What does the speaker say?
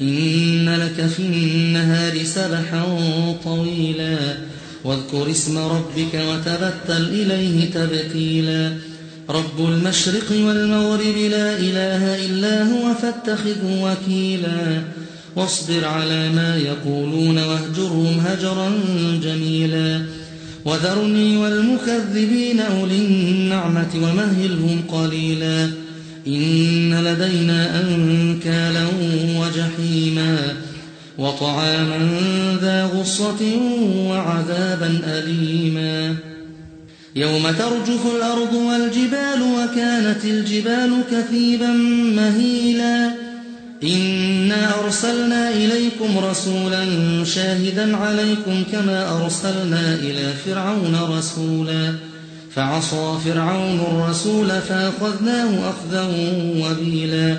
إن لك في النهار سبحا طويلا واذكر اسم ربك وتبتل إليه تبتيلا. رب المشرق والمغرب لا إله إلا هو فاتخذه وكيلا. واصبر على ما يقولون واهجرهم هجرا جميلا. وذرني والمكذبين أولي النعمة ومهلهم قليلا. إن لدينا أنكالا وجحيما وطعاما ذا غصة وعذابا أليما يوم ترجف الأرض والجبال وكانت الجبال كثيبا مهيلا إنا أرسلنا إليكم رسولا شاهدا عليكم كما أرسلنا إلى فرعون رسولا فعصى فرعون الرسول فأخذناه أخذا وبيلا